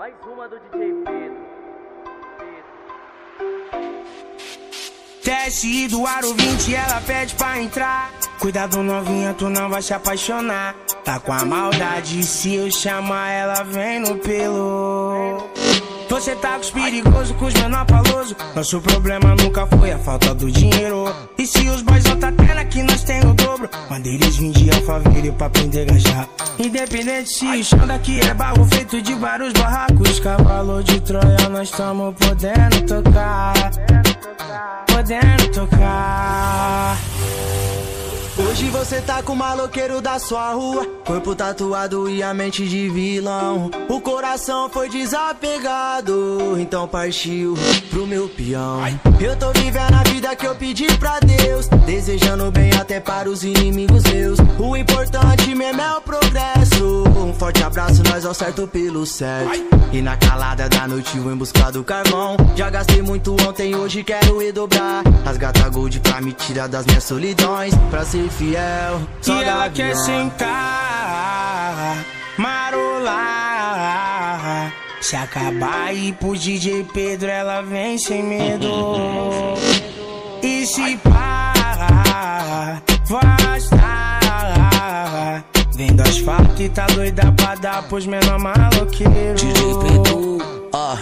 Mais uma do DJ Pedro. Teste do aro 20, ela pede pra entrar. Cuidado novinha, tu não vai se apaixonar. Tá com a maldade, se eu chamar ela, vem no pelo. Você tá com os perigosos, com os menor paloso. Nosso problema nunca foi a falta do dinheiro. E se os boys tá tendo aqui, pra aprender a. Independente se chão daqui é barro feito de vários barracos. Cavalo de Troia, nós tamo podendo tocar. Podendo tocar. Hoje você tá com o maloqueiro da sua rua. Corpo tatuado e a mente de vilão. O coração foi desapegado, então partiu pro meu peão. Eu tô vivendo a vida que eu pedi pra Deus. Desejando bem até para os inimigos meus. O importante mesmo é o progresso. Abraço, nós ao certo pelo certo. E na calada da noite vou em busca do carvão. Já gastei muito ontem, hoje quero redobrar. As gata gold pra me tirar das minhas solidões. Pra ser fiel, só e ela quer sentar, marolar. Se acabar e pro DJ Pedro, ela vem sem medo. E se pá, basta. Vendo asfalto e tá doida pra dar pros menor maloqueiros. DJ Pedro, ó.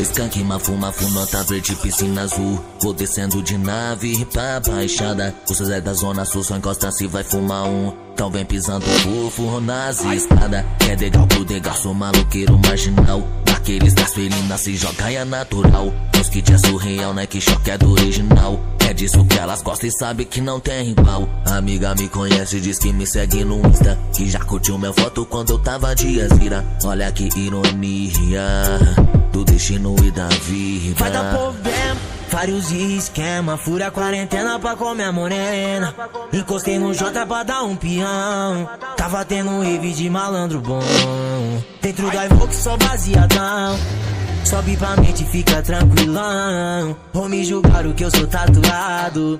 Skunk, mafu, mafu, nota verde, piscina azul. Vou descendo de nave pra baixada. O Zé da zona sul só encosta se vai fumar um. Então vem pisando fofo nas estradas. É legal pro degal, sou maloqueiro marginal. Daqueles das felinas se joga e é natural. Os kits é surreal, né? Que choque é do original. É disso que elas gostam e sabe que não tem igual. Amiga me conhece, diz que me segue no Insta. Que já curtiu minha foto quando eu tava de Azira. Olha que ironia do destino e da vida. Vai dar problema, vários esquema. Fura quarentena pra comer a morena. Encostei no J pra dar um peão. Tava tendo um rave de malandro bom. Dentro da Evoque só baseadão. Sobe pra mente, fica tranquilão. Vou me julgar o que eu sou tatuado.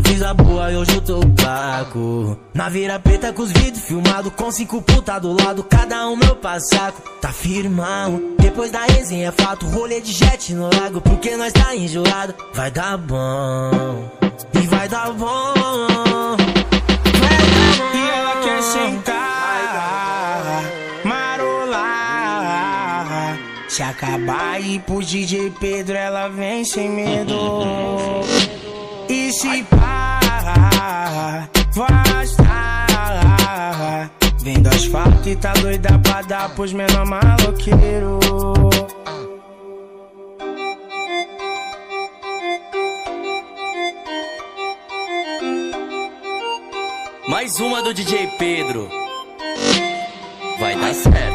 Eu fiz a boa e hoje eu tô placo. Na vira preta com os vidros filmado. Com cinco puta do lado, cada um meu passaco. Tá firmão. Depois da resenha é fato. Rolê de jet no lago. Porque nós tá enjoado. Vai dar bom. E vai dar bom. Vai dar bom. E ela quer sentar, marolar. Se acabar e pro DJ Pedro, ela vem sem medo. E se pá, basta. Vendo asfalto e tá doida pra dar pros menor maloqueiro. Mais uma do DJ Pedro. Vai dar certo.